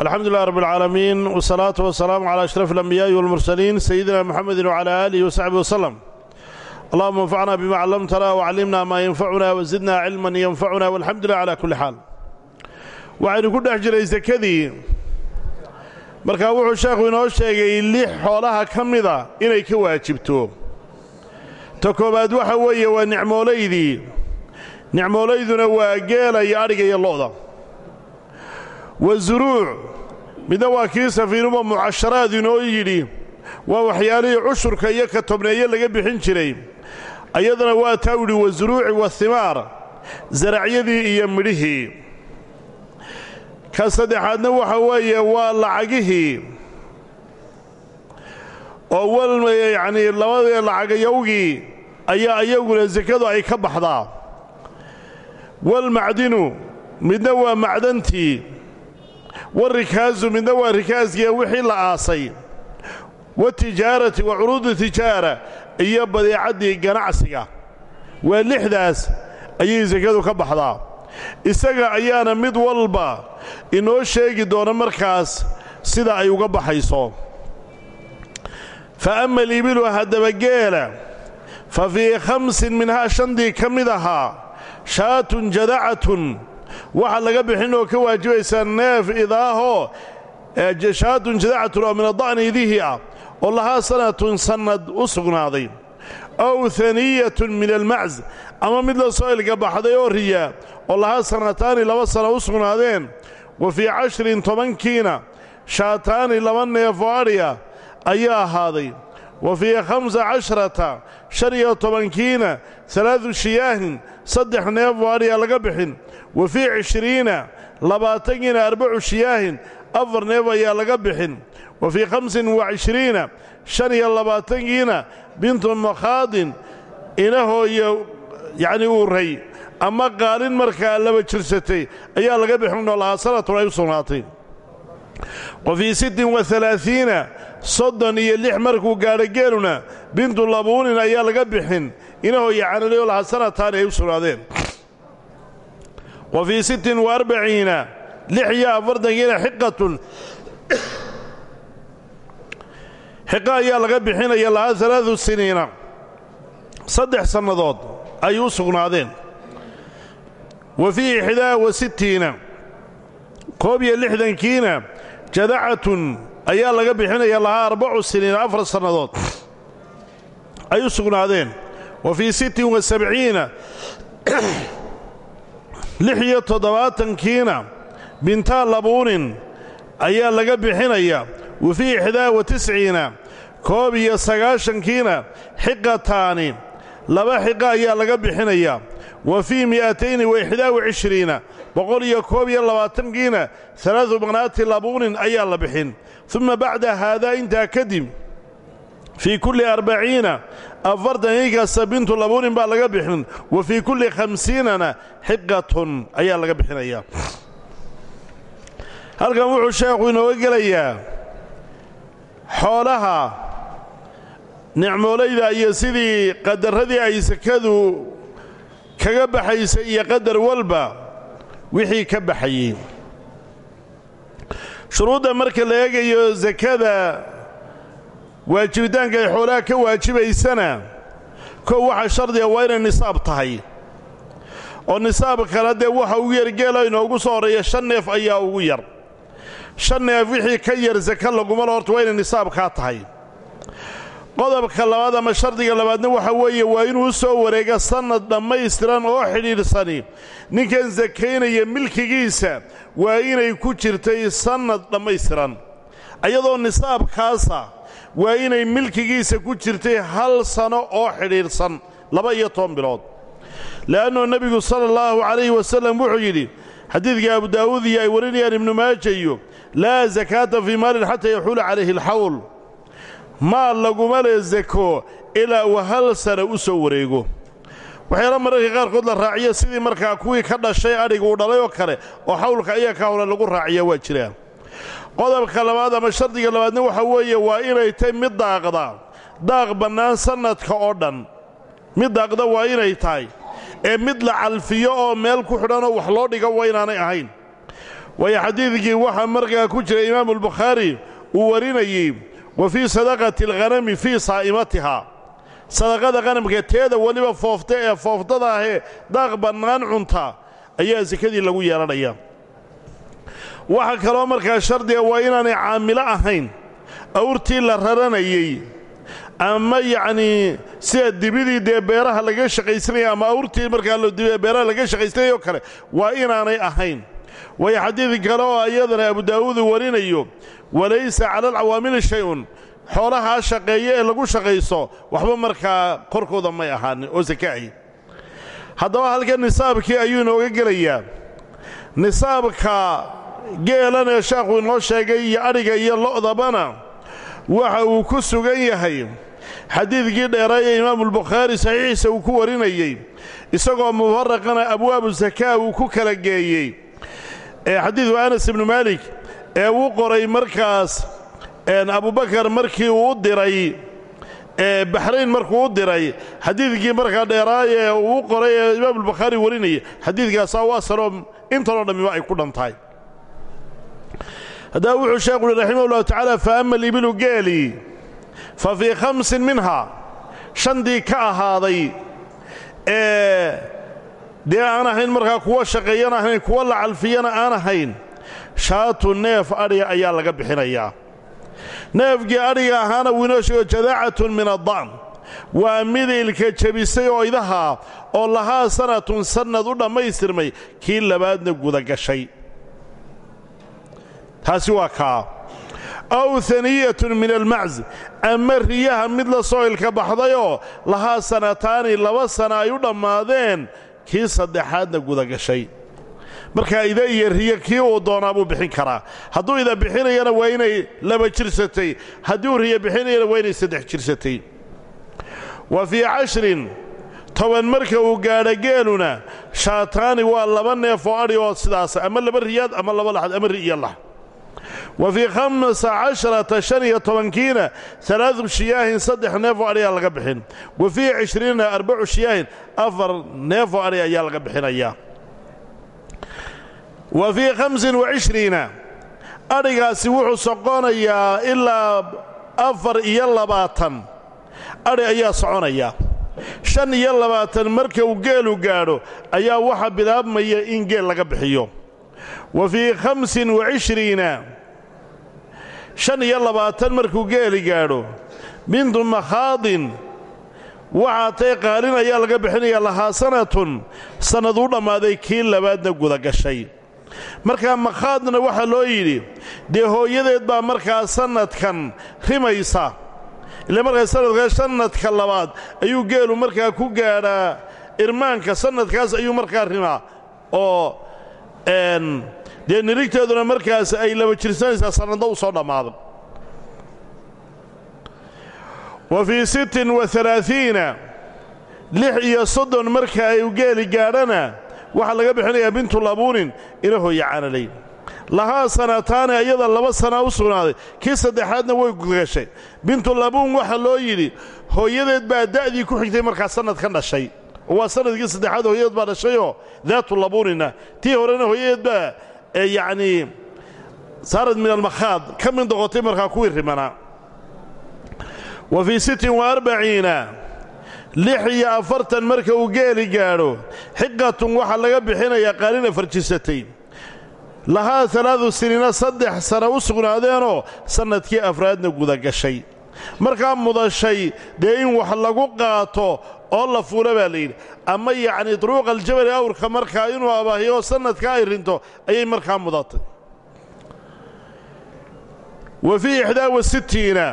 alxamdu lilah rab اlcaalamiin wsalaatu wasalaamu calaa ashraf alambiyaai walmursaliin sayidina muxamedi wcala aalihi wasaxbi waslem allahuma anfacna bima callamtana wacallimna maa yanfacuna wasidna cilman yanfacuna walxamdu lilah cala kulli xaal waxaynu ku dhex jiray sekadii markaa wuxuu sheekhu inoo sheegay lix xoolaha ka mida inay ka waajibto. Ta koowaad waxa weeye waa nicmoolaydii nicmoolayduna waa geela iyo adhiga iyo lo'da wa zuruuc midna waa kii safiinuba mucasharaad inoo yidhi waa waxyaalihii cushurka iyo ka tobneeye laga bixin jiray. Ayadana waa taa u yidhi wa zuruuci wahimaar zaracyadii iyo midhihii. Ka saddexaadna waxa weeye waa lacagihii. Oo wal yacnii labadii lacagayowgii ayaa iyaguna sekadu ay ka baxdaa. Walmacdinu midna waa macdantii warikaasu midna waa rikaaskii wixii la aasay. Watijaarati wa curuudu tijaara iyo badeecaddii ganacsiga. Waa lixdaas ayay sekadu ka baxdaa. Isaga ayaana mid walba inoo sheegi doona markaas sida ay uga baxayso. Fa ama alibilu haddaba geela fa fii khamsin minhaa shandii ka mid ahaa shaatun jadacatun waxaa laga bixin oo ka waajibaysaa neef idaahoo shaatun jadacatun oo min ada'ni idihii ah oo lahaa sanatun sannad u sugnaaday ow haniyatun min almacz ama mid la soo ilga baxday oo riyaa oo lahaa sanataani laba sana u sugnaadeen wa fii cashrin tobankiina shaataani laba neef oo adhiya ayaa ahaaday wa fii khamsa casharata shan iyo tobankiina alaadu shiyaahin saddex neef oo adhiya laga bixin wa fii cishriina labaatankiina arbacu shiyaahin afar neef ayaa laga bixin wa fii khamsin wa cishriina shan iyo labaatankiina bintu makhaadin inahooyo yacnii uu ray ama qaalin markaa laba jirsatay ayaa laga bixin oo lahaa sanatun ay u sugnaatay wa fii sittin wa alaaiina soddon iyo lix markuu gaadho geeluna bintu labuunin ayaa laga bixin inahooyo canaliyoo lahaa sanataani ay u sugnaadeen wa fii sittin wa arbaciina lix iyo afartankiina xiqatun xiqa ayaa laga bixinaya lahaa alaadu siniina. Saddex sannadood ay u sugnaadeen. Wa fii ixdaa wa koob iyo lixdankiina jadacatun ayaa laga bixinaya lahaa arbacu siniina afar sannadood. Ay u sugnaadeen. Wa fii sittin wa sabciina. Lix iyo toddobaatankiina bintaa labuunin ayaa laga bixinaya. Wa fii ixdaa wa tisciina. Koob iyo sagaashankiina xiqataani. Laba xiqa ayaa laga bixinaya wa fii mi'atayni wa ixdaa wa cishriina boqol iyo koob iyo labaatankiina alaadu banaati labuunin ayaa la bixin. Uma bacda haadaa intaa kadib fii kulli arbaciina afartan inkasta bintu labuunin baa laga bixin. Wa fii kulli khamsiinana xiqatun ayaa laga bixinaya. Halkan wuxuu sheekhu inooga gelayaa xoolaha nicmoolayda iyo sidii qadarradii ay sakadu kaga baxaysay iyo qadar walba wixii ka baxayey shuruudda marka la eegayo sakada waajibitaanka ay xoolaha ka waajibaysana kow waxa shardiga waa inay nisaab tahay. Oo nisaab kale dee waxa ugu yar geela inoogu soo horreeya shan neef ayaa ugu yar. Shan neef wixii ka yar saka lagumala horta waa inay nisaabkaa tahay qodobka labaad ama shardiga labaadna waxa weeye waa inuu soo wareega sannad dhammaystiran oo xidhiidhsani. Ninkan sakaynaya milkigiisa waa inay ku jirtay sannad dhammaystiran. Ayadoo nisaabkaasa waa inay milkigiisa ku jirtay hal sano oo xidhiidhsan laba iyo toban bilood. Le'annuu nebigu sala allahu calayhi wasallam wuxuu yidhi xadiidka abu daa'uud iyo ay warinayaan ibnu iyo laa sakaata fii maalin xataa yaxuula calayhi alxawl maal laguma le sako ilaa uu hal sana u soo wareego. Waxyaala mararka qaarkood la raaciya sidii markaa kuwii ka dhashay adhiga uu dhalay oo kale oo xawlka ayaa ka howle lagu raaciya waa jiraa qodobka labaad ama shardiga labaadna waxa weeye waa inay tahay mid daaqda daaq bannaan sannadka oo dhan. Mid daaqda waa inay tahay ee mid la calfiyo oo meel ku xidhanoo wax loo dhiga waa inaanay ahayn. Waayo xadiidkii waxaa markaa ku jira imaamu albukhaari uu warinayey wa fii sadaqati alghanami fii saa'imatiha sadaqada qhanamka teeda weliba foofta ee fooftada ahee daaq bannaan cunta ayaa sekadii lagu yeelanaya. Waxaa kaloo markaa shardiga waa inaanay caamilo ahayn. Awrtii la raranayey. Ama yacnii sida dibidii dee beeraha laga shaqaysanaya ama awrtii markaa beeraha laga shaqaysanaya oo kale waa inaanay ahayn waayo xadiid kale oo iyadana abu daawuudu warinayo walaysa cala alcawaamili shay-un. Xoolahaa shaqeeye ee lagu shaqayso waxba markaa korkooda may ahaanin oo sakaahi haddaba halkan nisaabkii ayuu inooga gelayaa. Nisaabka geelan ee sheekhu inoo sheegay iyo adhiga iyo lo'dabana waxa uu ku sugan yahay. Xadiidkii dheeraa ee imaamulbukhaari saxiixiisa uu ku warinayey isagoo mufaraqana abwaabu sakaa uu ku kala geeyey ee xadiidku anas ibnu maalik ee uu qoray markaas abubakar markii uu u diray baxrayn markuu diray xadiidkii markaa dheeraayee uu qoray ee imaamulbukhaari warinayay xadiidkaasaa u asaloo intanoo dhammiba ay ku dhan tahay. Wuxuu sheekhu uhi raximah ullahu tacaala fa ama fa fii khamsin minhaa shandii ka ahaaday ee dee aan ahayn markaa kuwa shaqeeyana ahayn kuwa la calfiyana aan ahayn shaatu neef adhiga ayaa laga bixinayaa neefkii adhiga ahaana wuu sheego jadaacatun min adda'n waa midilka jebisay oo idaha oo lahaa sanatun sannad u dhammaystirmay kii labaadna gudagashay taasi waa kaa. Aw haniyatun min almacz ama riyaha mid la soo ilka baxdayoo lahaa sanataani laba sana ay u dhammaadeen kii saddexaadna gudagashay markaa ida iyo riyo kii uu doonaa buu bixin karaa. Hadduu ida bixinayana waa inay laba jirsatay haddii uu riyo bixinayana waa inay saddex jirsatay wa fii cashrin toban marka uu gaadho geeluna shaataani waa laba neef oo adhi oo sidaas ama laba riyaad ama laba laxad ama ri iyo lax wa fii khamsa casharata shan iyo tobankiina alaadu shiyaahin saddex neef oo adhi ayaa laga bixin wa fii cishriina arbacu shiyaahin afar neef oo adhi ayaa laga bixinayaa wa fii khamsin wa cishriina adhigaasi wuxuu soconayaa ilaa afar iyo labaatan adhi ayaa soconaya shan iyo labaatan marka uu geelu gaadho ayaa waxaa bilaabmaya in geel laga bixiyo wa fii khamsin wa cishriina shan iyo labaatan markuu geeli gaadho bintu makhaadin waxaa tay qaalin ayaa laga bixinaya lahaa sanatun sannad u dhammaaday kii labaadna gudagashay markaa makhaadna waxaa loo yidhi dee hooyadeed baa markaa sannadkan rimaysa. Ile markaa sanadka sannadka labaad ayuu geelu markaa ku gaadhaa irmaanka sannadkaas ayuu markaa rimaa oo dee nirigteeduna markaas ay laba jirsanaysaa sannadna u soo dhammaado wa fii sittin wa alaaiina lix iyo soddon marka ay geeli gaadhana waxaa laga bixinayaa bintu labuunin ina hooya canalay lahaa sanataani ayada laba sanaa u sugnaaday kii saddexaadna way gashay. Bintu labuun waxaa loo yidhi hooyadeed baa da'dii ku xigtay markaa sannadkan dhashay oo waa sannadkii saddexaad hooyadeed baa dhashayoo daatu labuunina tii horena hooyadeed baa yacnii saarad min almakhaad ka mid noqotay markaa kuwii rimanaa wa fii sittin wa arbaciina lix iyo afartan marka uu geeli gaadho xiqatun waxaa laga bixinayaa qaalin afar jirsatay lahaa alaadu siniina saddex sana u sugnaadeenoo sannadkii afraadna gudagashay markaa mudashay dee in wax lagu qaato oo la fuula baa layidhi ama yacnii duruuqa aljabali awrka markaa inuu abaahiyo sannadka ay rinto ayay markaa mudatay. Wa fii ixdaa wa sittiina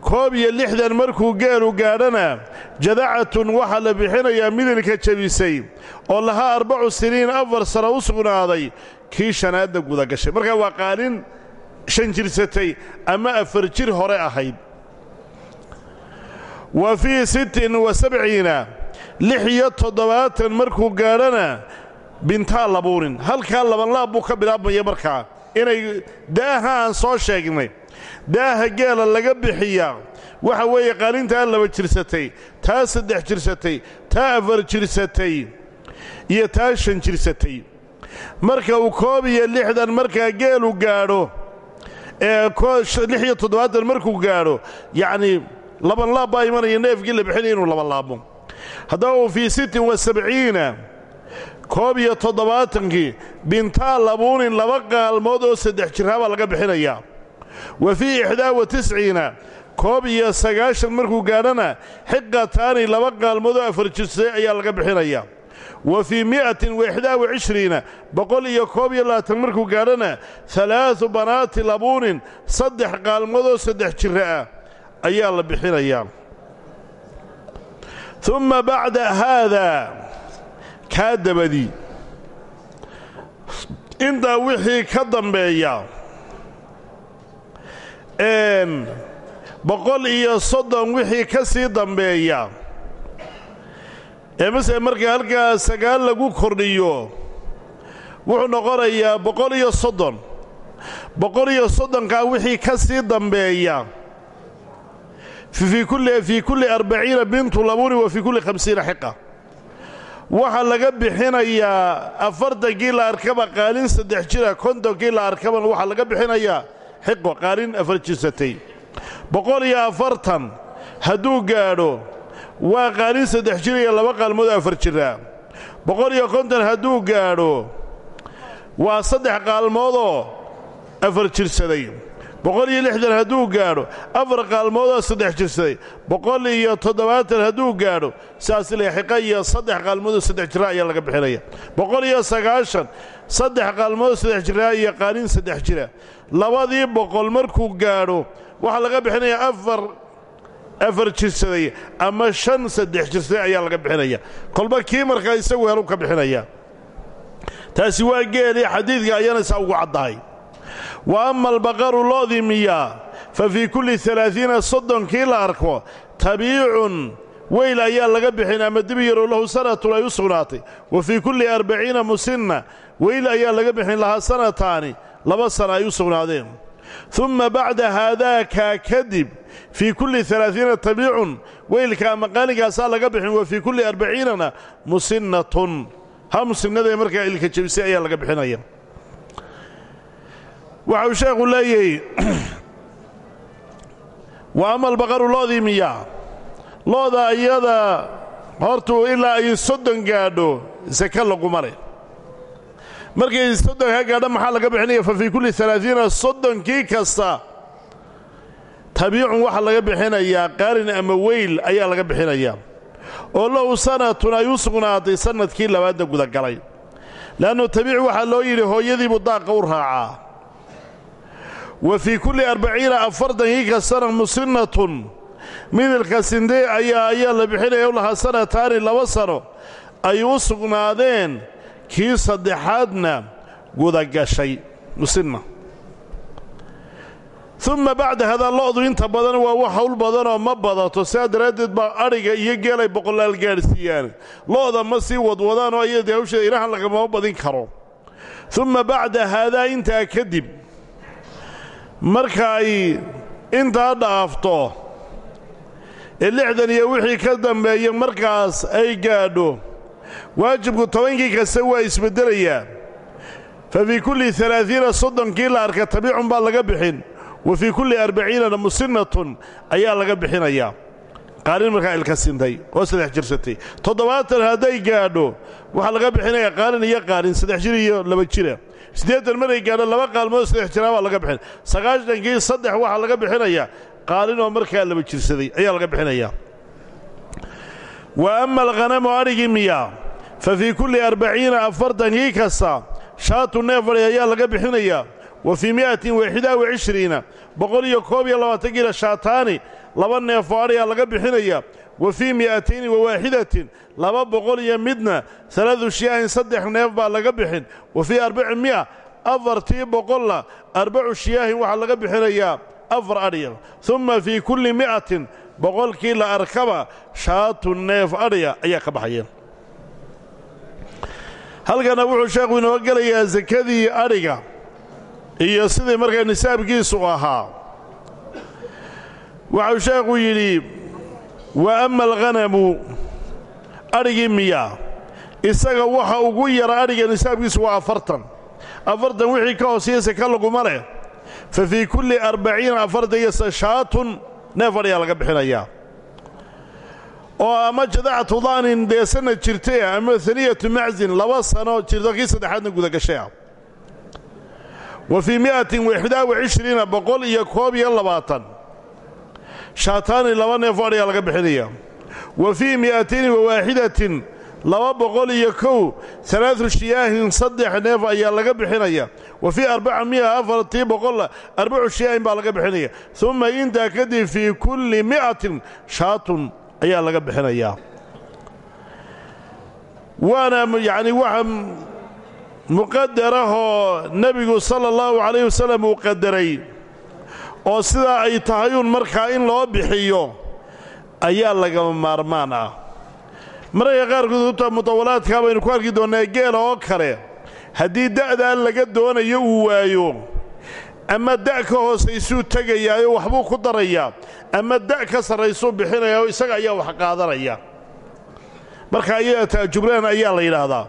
koob iyo lixdan markuu geelu gaadhana jadacatun waxaa la bixinayaa midilka jebisay oo lahaa arbacu siniin afar sano u sugnaaday kii shanaadna gudagashay markaa waa qaalin shan jirsatay ama afar jir hore ahayd wa fii sittin wa sabciina lix iyo toddobaatan markuu gaadhana bintaa labuunin halkaa labanlaab buu ka bilaabmaya markaa. Inay da'aha aan soo sheegnay. Da'aha geela laga bixiyaa waxa weeye qaalintaa laba jirsatay taa saddex jirsatay taa afar jirsatay iyo taa shan jirsatay. Marka uu koob iyo lixdan markaa geelu gaadho ee lix markuu gaadho yacnii labanlaab baa imanaya neefkii la bixinaya inuu labanlaabmo haddaba uu fii sittin wa koob iyo toddobaatankii bintaa labuunin laba qaalmood oo saddex jirraa baa laga bixinayaa wa fii ixdaa wa tisciina koob iyo sagaashan markuu gaadhana xiqataani laba qaalmood oo afar jirsay ayaa laga bixinayaa wa fii mi'atin wa ixdaa boqol iyo koob iyo labaatan markuu gaadhana halaadu banaati labuunin saddex qaalmood oo saddex jirra ah ayaa la bixinayaa umma bacda haadaa kaa dabadii intaa wixii ka dambeeya boqol iyo soddon wixii ka sii dambeeya ee masele marka halkaa sagaal lagu kordhiyo wuxuu noqonayaa boqol iyo soddon. Boqol iyo soddonkaa wixii ka sii dambeeya fii kulli arbaciina bintu labuni wa fii kulli khamsiina xiqa. Waxaa laga bixinayaa afartankii la arkaba qaalin saddex jira kontonkii la arkabana waxaa laga bixinayaa xiqo qaalin afar jirsatay. Boqol iyo afartan hadduu gaadho waa qaalin saddex jir iyo laba qaalmood afar jiraa boqol iyo konton hadduu gaadho waa saddex qaalmoodoo afar jirsaday boqol iyo lixdan hadduu gaadho afar qaalmoodoo saddex jirsaday boqol iyo toddobaatan hadduu gaadho saas le xiqa iyo saddex qaalmoodoo saddex jira ayaa laga bixinaya. boqol iyo sagaashan saddex qaalmoodoo saddex jiraa iyo qaalin saddex jira. Labadii boqol markuu gaadho waxaa laga bixinayaa afar afar jirsaday ama shan saddex jirsaday ayaa laga bixinaya. Kolba kii markaa isagu helu ka bixinaya. Taasi waa geelii xadiidka ayaana saa ugu caddahay wa ama albaqaru lo'dii miyaa fa fii kulli alaaiina soddonkii la arko tabiicun weyl ayaa laga bixin ama dibi yarow lahu sanatun ay u sugnaatay. Wa fii kulli arbaciina musinna weyl ayaa laga bixin lahaa sanataani laba sana ay u sugnaadeen. Umma bacda haadaakaa kadib fii kulli alaaiina tabiicun weylka ama qaaligaasaa laga bixin wa fii kulli arbaciinana musinnatun. Ha musinnadae markaa ilka jebisay ayaa laga bixinaya waxa uu sheekhu leeyahy wa ama albaqaru lo'dii miyaa lo'da iyada hortuu ilaa ay soddon gaadho sake laguma leh markay soddon ka gaadho maxaa laga bixinaya fa fii kulli alaaiina soddonkii kasta tabiicun waxaa laga bixinayaa qaarin ama weyl ayaa laga bixinayaa. Oo lahu sanatun ay u sugnaatay sannadkii labaadda gudagalay le'annu tabiic waxaa loo yidhi hooyadiibuu daaqa u raacaa wa fii kulli arbaciina afartankii kastana musinnatun. Midilka sindee ayaa ayaa la bixinaya u lahaa sanataani laba sano. Ay u sugnaadeen kii saddexaadna gudagashay musinna. Umma bacda hadaa lo'du inta badan waa wax hawl badanoo ma badato. Sidaa daraaddeed baa adhiga iyo geelay boqolaal gaadhsiiyaan lo'da ma sii wadwadaan oo iyadee hawsheeda ilahan lagamama badin karo. Umma bacda haadaa intaa kadib marka ay intaa dhaafto ee lixdan iyo wixii ka dambeeya markaas ay gaadho waajibku tobankii kasta waa isbeddelayaa fa fii kulli alaaiina soddonkii la arka tabiicun baa laga bixin wa fii kulli arbaciinana musinnatun ayaa laga bixinayaa qaalin markaa ilka sintay oo saddex jirsatay toddobaatan hadday gaadho waxaa laga bixinayaa qaalin iyo qaalin saddex jir iyo laba jira siddeetan maray gaadho laba qaalmood saddex jiraa baa laga bixin. Sagaashankii saddex waxaa laga bixinayaa qaalinoo markaa laba jirsaday ayaa laga bixinayaa wa ama alkhanamu adhigii miyaa fa fii kulli arbaciina afartankii kasta shaatu neefadhi ayaa laga bixinayaa wa fii mi'atin waaxidaa wa cishriina boqol iyo koob iyo labaatankiina shaataani laba neefoo adhigaa laga bixinayaa wa fii mi'atayni wa waaxidatin laba boqol iyo midna alaadu shiyaahin saddex neef baa laga bixin. Wa fii arbaci mi'a afartii boqolna arbacu shiyaahin waxaa laga bixinayaa afar adhiya umma fii kulli mi'atin boqolkii la arkaba shaatu neef adhiya ayaa ka baxaya. Halkana wuxuu sheekhu inoo gelayaa sakadii adhiga iyo sidii markaa nisaabkiisu ahaa. Waxau sheekhu yidhi wa ama alghanamu adhigii miyaa isaga waxa ugu yara adhiga nisaabkiisu waa afartan. Afartan wixii ka hooseeya saka laguma leh fa fii kulli arbaciina afartanyasa shaatun neef adhigaa laga bixinayaa oo ama jadacatu daanin dee sanad jirtay ama aniyatu maczin laba sano jirto kii saddexaadna gudagashay ah wa fii mi'atin waxdaa wa boqol iyo koob iyo labaatan shaataani laba neef oo adhigaa laga bixinaya. Wa fii mi'atayni wa waaxidatin laba boqol iyo kow alaadu shiyaahin saddex neef ayaa laga bixinaya. Wa fii arbaca mi'a afartii boqol arbacu shiyaahin baa laga bixinaya. Uma intaa kadib fii kulli mi'atin shaatun ayaa laga bixinayaa waana yacni waxa muqadarahoo nebigu sala allahu calayh wasallam uu qadaray oo sidaa ay tahayuun markaa in loo bixiyo ayaa lagama maarmaan ah. Mararka qaarkood hubta mutawalaadkaa baynu ku arki doonnaa geela oo kale haddii da'daa laga doonayo uu waayo ama da' ka hoosaysuu tegayaayo waxbuu ku darayaa ama da' ka sarraysuu bixinayaa isaga ayaa wax qaadanaya. Marka ayaga ta'ajublaan ayaa la yidhaahdaa.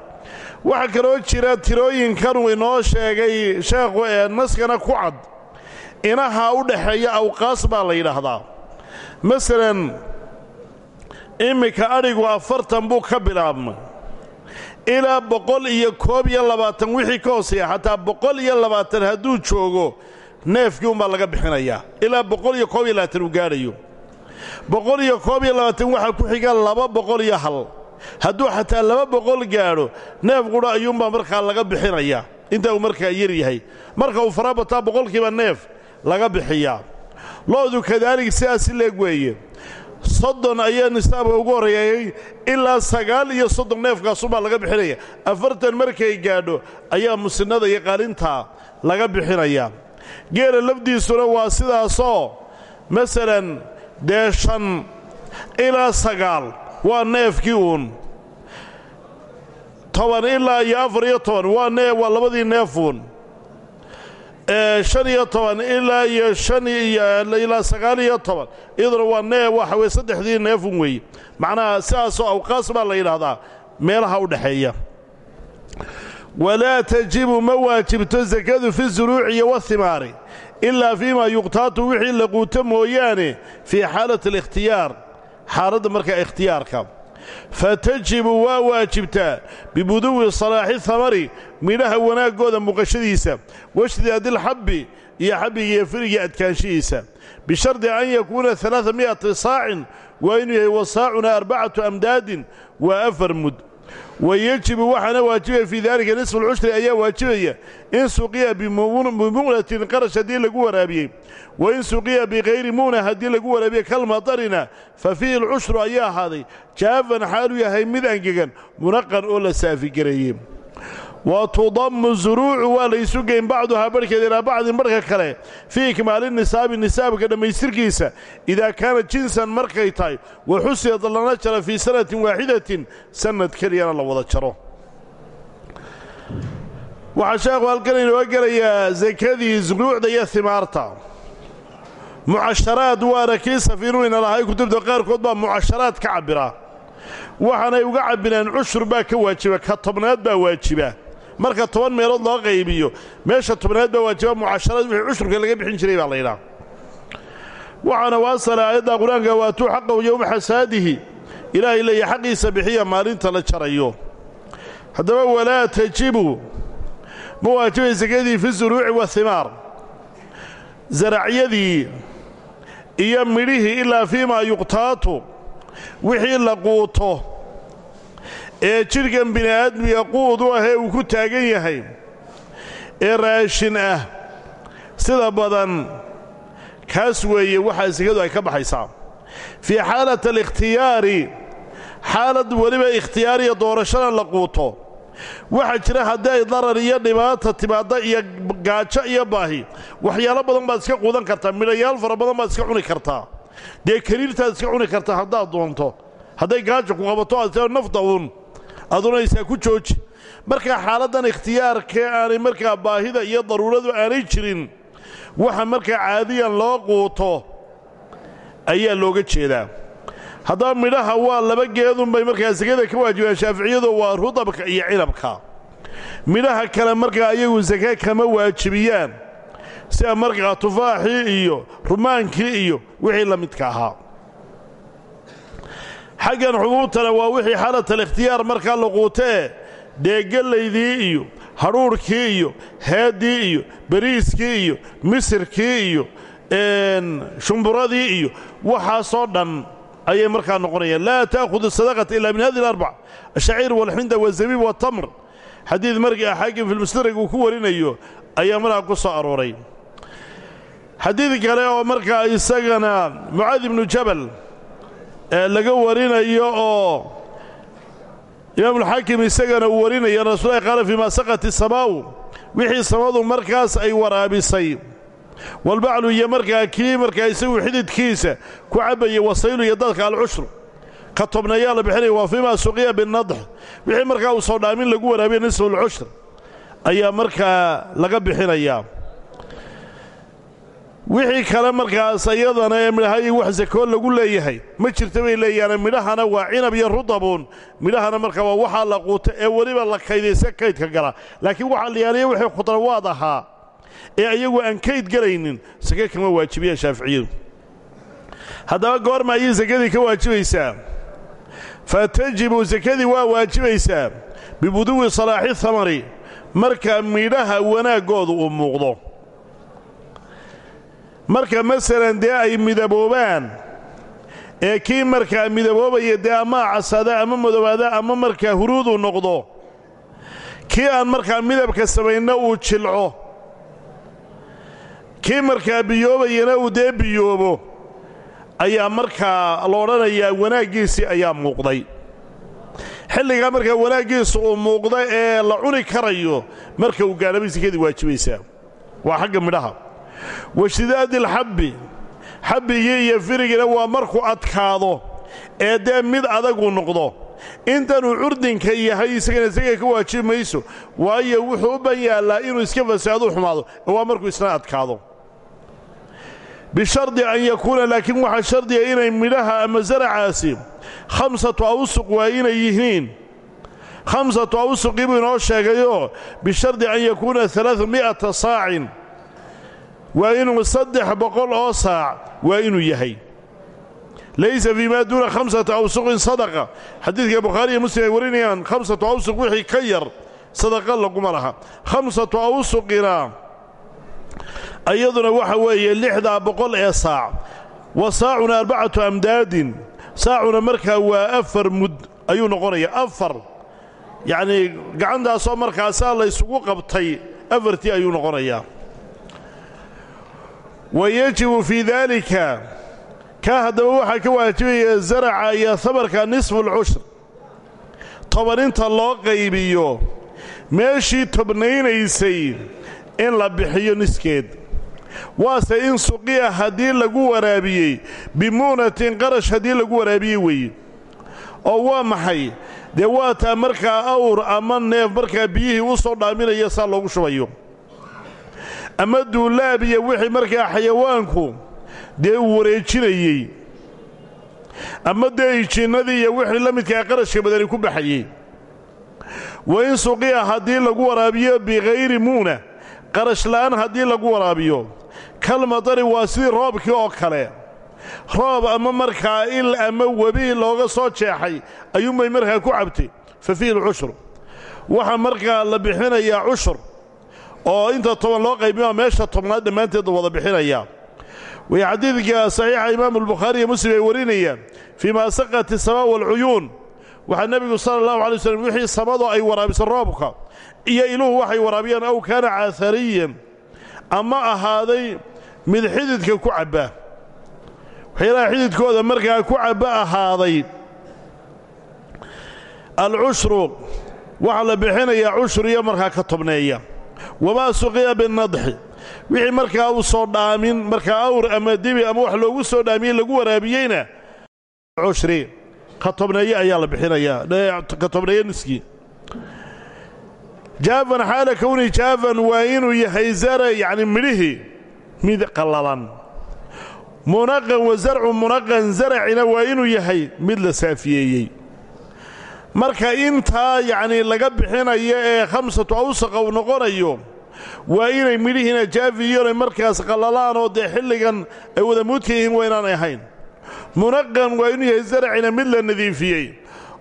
Waxaa kaloo jira tirooyinkanuu inoo sheegay sheekhu ee naskana ku cad inaha u dhaxeeya awqaas baa la yidhaahdaa. Masalan imminka adhigu afartan buu ka bilaabmay. Ilaa boqol iyo koob iyo labaatan wixii ka hooseeya xataa boqol iyo labaatan hadduu joogo neefkii unbaa laga bixinayaa. Ilaa boqol iyo koob iyo labaatan uu gaadhayo. Boqol iyo koob iyo labaatan waxaa ku xiga laba boqol iyo hal. Hadduu xataa laba boqol gaadho neef qudha ayuunbaa markaa laga bixinayaa. Intaa uu markaa yar yahay. Marka uu fara bataa boqolkiiba neef laga bixiyaa loodu kadaalig sidaas leeg weeye. Soddon ayaa nisaabka ugu horreeyay ilaa sagaal iyo soddon neefkaasumbaa laga bixinaya. Afartan markay gaadho ayaa musinnada iyo qaalintaa laga bixinayaa geela lafdiisuna waa sidaasoo masalan dee shan ilaa sagaal waa neefkii uun. Toban ilaa iyo afar iyo toban waa labadii neefuun shan iyo toban ilaa iyo shan ilaa sagaal iyo toban. Iyaduna waa nee waxa weye saddexdii neefun weeye. Macnaha sidaasoo awqaas baa la yidhaahdaa meelaha u dhexeeya walaa tajibu ma waajibto sakadu fi suruuci iyo wahimaari ilaa fiima yuqtaatu wixii la quuto mooyaane fii xaalati alikhtiyaar. Xaaladda markaa ikhtiyaarka fatajibu waa waajibtaa bibuduwi salaaxi hamari midhaha wanaaggooda muuqashadiisa washdidaadilxabbi iyo xabbiga iyo firiga adkaanshihiisa. Bishardi an yakuuna alaaa mi'ati saacin waa inuu yahay wasaacuna arbacatu amdaadin waa afar mud wayejibu waxaana waajibaya fii daalika nisfu alcushri ayaa waajibaya in suqiya bimu'natin qarash haddii lagu waraabiyey wa in suqiya bikayri mu'na haddii lagu waraabiye kalmatarina fa fiihi alcushru ayaa ahaaday jaafan xaaluu yahay mid angegan munaqan oo la saafigareeyey wa tudammu zuruucu waa laysu geyn bacduhaa barhkeeda ilaa bacdin barhka kale. Fii ikmaali nisaabi nisaabka dhammaystirkiisa idaa kaana jinsan markay tahay wa xusiyad lana jara fii sanatin waaxidatin sannad keliyana la wada jaro. Waxaa sheekhu halkan inoo gelayaa sakadii zuruucda iyo himaarta mucasharaad waana kii safiinuhina lahay kutubta qaarkood baa mucasharaad ka cabbira. Waxaanay uga cabbireen cushur baa ka waajiba ka tobnaad baa waajiba marka toban meelood loo qaybiyo meesha tobnaad baa waajiba mucasharaad wixii cushurka laga bixin jiray baa laydhaha waxaana waasala aayadda qur'aanka waatuu xaqahu yowma xasaadihi. Ilaahay leeya xaqiisa bixiya maalinta la jarayo. Haddaba walaa tajibu. Ma waajibay sakadii fi suruuci wahimaar zaracyadii iyo midhihii ilaa fiimaa yuqtaatu wixii la quuto ee jidhkan bini'aadmiga quud u ahee uu ku taagan yahay ee raashin ah sida badan kaas weeye waxaa sakadu ay ka baxaysaa. Fii xaalat alikhtiyaari xaalad weliba ikhtiyaariya doorashada la quuto. Waxaa jira haddii ay darar iyo dhibaata timaadda iyo gaajo iyo baahi waxyaalo badan baad iska quudan kartaa midhayaal fara badan baad iska cuni kartaa. Dee kariirtaad iska cuni kartaa haddaad doonto. Hadday gaajo ku qabato aad nafta uun adunaysaa ku jooji. Markaa xaaladdan ikhtiyaarkee aanay markaa baahida iyo daruuradu aanay jirin waxa markaa caadiyan loo quuto ayaa looga jeedaa. Haddaba midhaha waa laba geedunbay markaa sakada ka waajibaan shaaficiyadu waa rudabka iyo cinabka midhaha kale markaa iyagu sake kama waajibiyaan sida markaa tufaaxii iyo rumaankii iyo wixii la midka ahaa xaggan xubuubtana waa wixii xaalatal ikhtiyaar markaa laquutee dee gellaydii iyo hadhuudhkii iyo heeddii iyo bariiskii iyo misirkii iyo shumburadii iyo waxaasoo dhan ayay markaa noqonayaan laa ta'khudu sadaqata ila min hadi alarbac ashaciir walxinda wazabiib watamr xadiid markaa xaakim filmustadrak uu ku warinayo ayaa markaa ku soo arooray. Xadiid kale oo markaa isagana mucaad ibnu jabal laga warinayo oo imaamulxaakim isagana uu warinaya rasuulahi qaala fii maa saqat isamaa'u wixii samadu markaas ay waraabisay. Walbaclu iyo markaa kii markaa isagu xididkiisa ku cabbaya wasaylu iyo dadka alcushru. Ka tobnayaa la bixinaya waa fiimaa suqiya binadx wixii markaa uu soo dhaamin lagu waraabiya nisfu alcushur ayaa markaa laga bixinayaa wixii kale markaas iyadana ee midhahay wax sakoo lagu leeyahay. Ma jirta bay leeyahaan midhahana waa cinab iyo rudabuun. Midhahana markaa waa waxaa la quuta ee weliba la kaydaysa kaydka gala. Laakiin waxaa la yaaliya wixii khudrawaad ahaa ee iyagu aan kayd gelaynin sake kama waajibiyaan shaaficiyadu. Haddaba goorma ayay sakadii ka waajibaysaa fa tajibu sakadii waa waajibaysaa bibuduwi salaaxi hamari marka midhaha wanaaggoodu uu muuqdo marka masalan dee ay midaboobaan ee kii markaa midaboobaya dee ama casada ama madobaada ama markaa huruudu noqdo kii aan markaa midabka samaynna uu jilco kii markaa biyoobayana uu dee biyoobo ayaa markaa la odhanayaa wanaaggiisii ayaa muuqday. Xilligaa markaa wanaaggiisu uu muuqda ee la cuni karayo marka uu gaadhabay sakadii waajibaysaa waa xagga midhaha washtidaadi alxabbi xabbigii iyo firigina waa markuu adkaado ee dee mid adagu noqdo. Intanuu curdinka yahay isagana isaga ka waajibi mayso waayo wuxuu u ban inuu iska fasaado xumaado waa markuu isna adkaado. Bishardi an yakuuna laakiin waxaa shardiga inay midhaha ama saracaasi khamsatu awsuq waa inay yihiin. Khamsatu awsuqii buu inoo sheegayoo bishardi an yakuuna alaaa mi'ata saacin waa inuu saddex boqol oo saac waa inuu yahay. Laysa fii maa duuna khamsata awsuqin sadaqa. Xadiidka bukhaariiyo muslim ay warinayaan khamsatu awsuq wixii ka yar sadaqa laguma laha. Khamsatu awsuqina iyaduna waxa weeye lixdaa boqol ee saac. Wa saacuna arbacatu amdaadin. Saacuna markaa waa afar mud ayuu noqonayaa afar. Yacnii gacantaasoo markaasaa la ysugu qabtay afartii ayuu noqonayaa wa yajibu fii daalika kaa haddaba waxaa ka waajibaya zaraca iyo habarka nisfu alcushr tobaninta loo qaybiyo meeshii tobnaynaysay in la bixiyo niskeed waase in suqiya haddii lagu waraabiyey bimuunatin qarash haddii lagu waraabiyey weeye oo waa maxay dee waa taa markaa awr ama neef markaa biyihii u soo dhaaminaya saa loogu shubayo ama duulaab iyo wixii markaa xayawaanku dee uu wareejinayey ama dee ijinnadii iyo wixii la midkaa qarashka badani ku baxayey. Wa in suqiya haddii lagu waraabiyo bikayri muuna qarash la'aan haddii lagu waraabiyo kalmadari waa sidii roobkii oo kale. Roob ama markaa il ama webi looga soo jeexay ayuunbay markaa ku cabtay. Fa fiihi alcushur waxaa markaa la bixinayaa cushur oo inta toban loo qaybimaa meesha tobnaad dhammaanteed wada bixinayaa way xadiidka saxiixa imaamu albukhaari iyo muslim ay warinayaan fii maa saqati samaa walcuyuun waxaa nebigu sala allahu alay waslm wixii samadu ay waraabiso roobka iyo iluhu waxay waraabiyaan aw kaana caahariyan ama ahaaday mid xididka ku cabba. Waxyaalaha xididkooda markaa ku cabba ahaaday. Alcushru waxaa la bixinayaa cushur markaa ka tobneeya wamaa suqiya binadxi. Wixii markaa uu soo dhaamin markaa awr ama dibi ama wax loogu soo dhaamiyey lagu waraabiyeyna cushri ka tobneeye ayaa la bixinayaa ka tobneeye niskii. Jaafan xaala kowni jaafan waa inuu yahay zara yacni midhihii mid qallalan. Munaqan wa zarcu munaqan zaracina waa inuu yahay mid la saafiyeeyey marka intaa yacnii laga bixinayo ee khamsatu awsaqa uu noqonayo waa inay midhihiina jaafiyoonay markaas qallalaan oo dee xilligan ay wada yihiin waa inaanay ahayn. Munaqan waa inuu yahay zaracina mid la nadiifiyey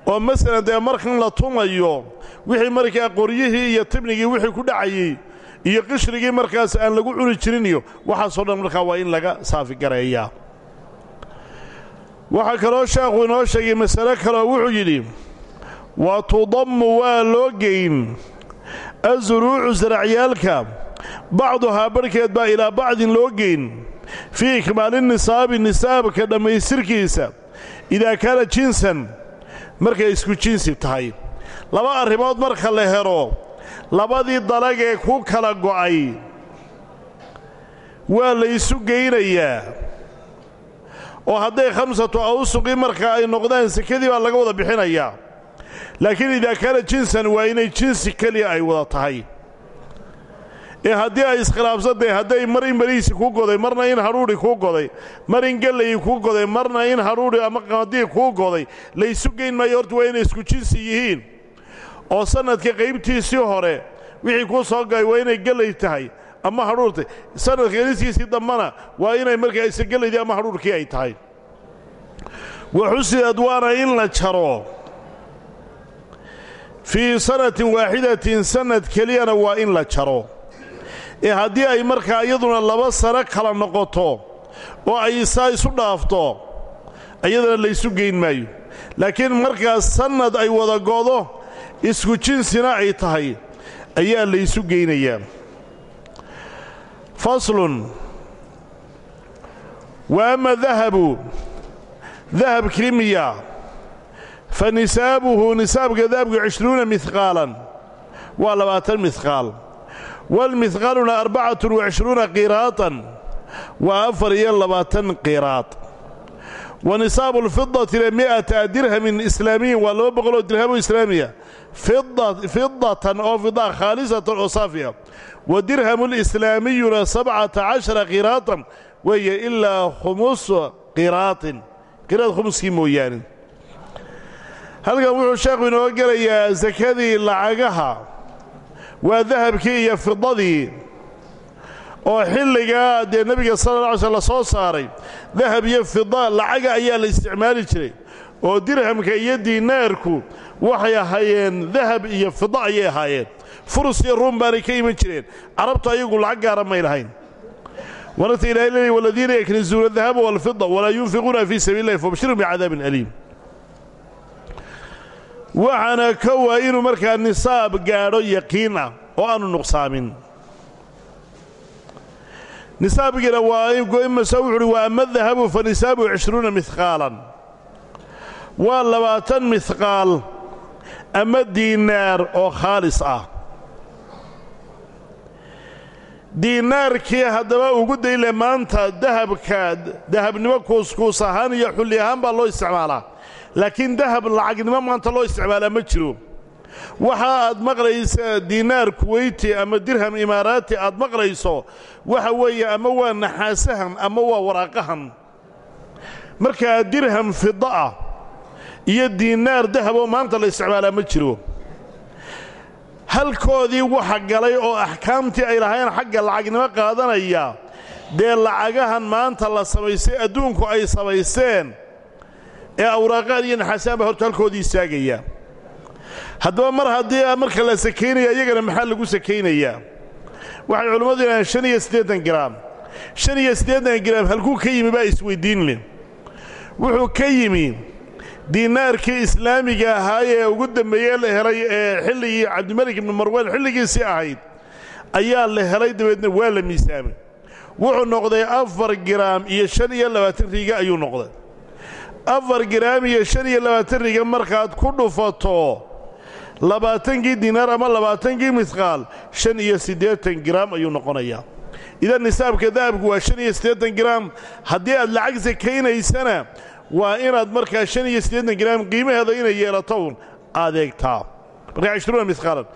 oo masalan dee markan la tumayo wixii markaa qoryihii iyo tibnigii wixii ku dhacayey iyo qishrigii markaas aan lagu cuni jirin iyo waxaasoo dhan markaa waa in laga saafigareeyaa waxaa kaloo sheekhu inoo sheegay masale kaleo wuxuu yidhi wa tudammu waa loo geyn. Azuruucu saracyaalka bacduhaa barhkeed baa ilaa bacdin loo geyn. Fii ikmaali nisaabi nisaabka dhammaystirkiisa. Idaa kaana jinsan markay isku jinsi tahay. Laba arrimood marka la helo labadii dalag ee ku kala go'ay. Waa la isu geynayaa. Oo hadday khamsatu awsuqi marka ay noqdaan sekadii baa laga wada bixinayaa laakiin idaa kaana jinsan waa inay jinsi keliya ay wada tahay. Ee haddii ay iskhilaafsantahay hadday mar in beriisi kuu goday marna in hadhuudhi kuu goday mar in gellayi kuu goday marna in hadhuudhi ama qamadii kuu goday laysu geyn maayo horta waa inay isku jinsi yihiin. Oo sannadka qaybtiisii hore wixii kuu soo galay waa inay gellay tahay ama hadhuurtay sannadka qaniskiisii dambana waa inay markaa isa gellaydii ama hadhuurkii ay tahay. Waxusidad waana in la jaro fii sannatin waaxidatin sannad keliyana waa in la jaro. Ee haddii ay markaa iyaduna laba sano kala noqoto oo ay saa isu dhaafto iyadana laysu geyn maayo. Laakiin markaas sannad ay wada go'do isku jinsina ay tahay ayaa laysu geynayaa. Faslun. Wa ama dahabu? Dahabkii miya fa nisaabuhu nisaabka dahabku cishruuna midqaalan waa labaatan midqaal walmidqaaluna arbacatun wacishruuna qiraatan waa afar iyo labaatan qiraad wa nisaabu lfidatina mi'ata dirhamin islaamiyin waa laba boqoloo dirhamo islaamiya fidatan oo fidaa khaalisatan oo saafiya wa dirhamu lislaamiyuna sabcata cashara qiraatan weeye ilaa khumusa qiraatin qiraad khumuskii mooyaane halkan wuxuu sheekhu inoo gelayaa sakadii lacagaha waa dahabkii iyo fidadii oo xilligaa dee nebiga sala alla alay sl la soo saaray. Dahab iyo fida lacaga ayaa la isticmaali jiray oo dirhamka iyo diinaarku waxay ahaayeen dahab iyo fida ayay ahaayeen. Furus iyo ruum baanay ka iman jireen. Carabtu ayagu lacag gaara may lahayn. Wanagta ilahay leeyay waladiina yaknizuuna adahaba walfida walaa yunfiquuna fii sabiili illahi fabashirhum bicadaabin aliim waxaana ka waa inuu markaa nisaab gaadho yaqiin ah oo aanu nuqsaamin. Nisaabkiina waa imase wuxu uhi waa ama dahabu fa nisaabu cishruuna midqaalan waa labaatan midqaal ama diinaar oo khaalis ah. Diinaarkii haddaba ugu dayle maanta dahabka dahabnimo kuuskuus ahaan iyo xulli ahaan baa loo isticmaalaa laakiin dahab lacagnimo maanta loo isticmaalaa ma jiro. Waxa aad maqlaysa diinaar kuweyti ama dirham imaaraati aad maqlayso waxa weeye ama waa naxaasahan ama waa waraaqahan. Markaa dirham fida ah iyo diinaar dahaboo maanta la isticmaalaa ma jiro. Halkoodii waxa galay oo axkaamtii ay lahayn xagga lacagnimo qaadanaya dee lacagahan maanta la samaystay adduunku ay samaysteen ee awraaqaan iyo naxaasaan baa horta istaagaya. Haddaba mar haddii marka la sakaynaya iyagana maxaa lagu sakaynayaa? Waxay culimmadu yidhahdeen shan iyo siddeetan garaam shan iyo siddeetan garaam halkuu ka yimi baa isweyddiin leh. Wuxuu ka yimi diinaarkii islaamiga ahaayee ugu dambeeye la helay ee xilligii cabdimalik ibnu marwaan xilligiisii ahayd ayaa la helay dabeedna waa la miisaamay. Wuxuu noqday afar garaam iyo shan iyo labaatan riga ayuu noqday afar garaam iyo shan iyo labaatan riga markaad ku dhufato labaatankii diinaar ama labaatankii midqaal shan iyo siddeetan garaam ayuu noqonayaa idan nisaabka dahabku waa shan iyo siddeetan garaam haddii aad lacag sakaynaysana waa inaad markaa shan iyo siddeetan garaam qiimaheeda inay yeelato un adeegtaa markaa cishruuna midqaalan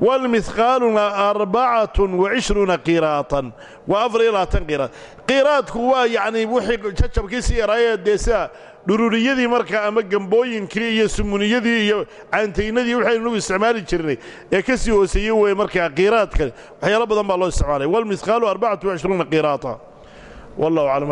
waalmihqaaluna arbacatun wacishruuna qiraatan. Waa afar iyo labaatan qiraad qiraadku waa yacnii wixii jajabkiisii yaraayee dee sida dhururiyadii markaa ama gambooyinkii iyo sumuniyadii iyo caantaynadii waxaynu nugu isticmaali jirnay ee ka sii hooseeyey weye markaa qiraadka waxyaalo badan baa loo isticmaalay. Waalmihqaalu arbacatu wacishruuna qiraata wallahu aclam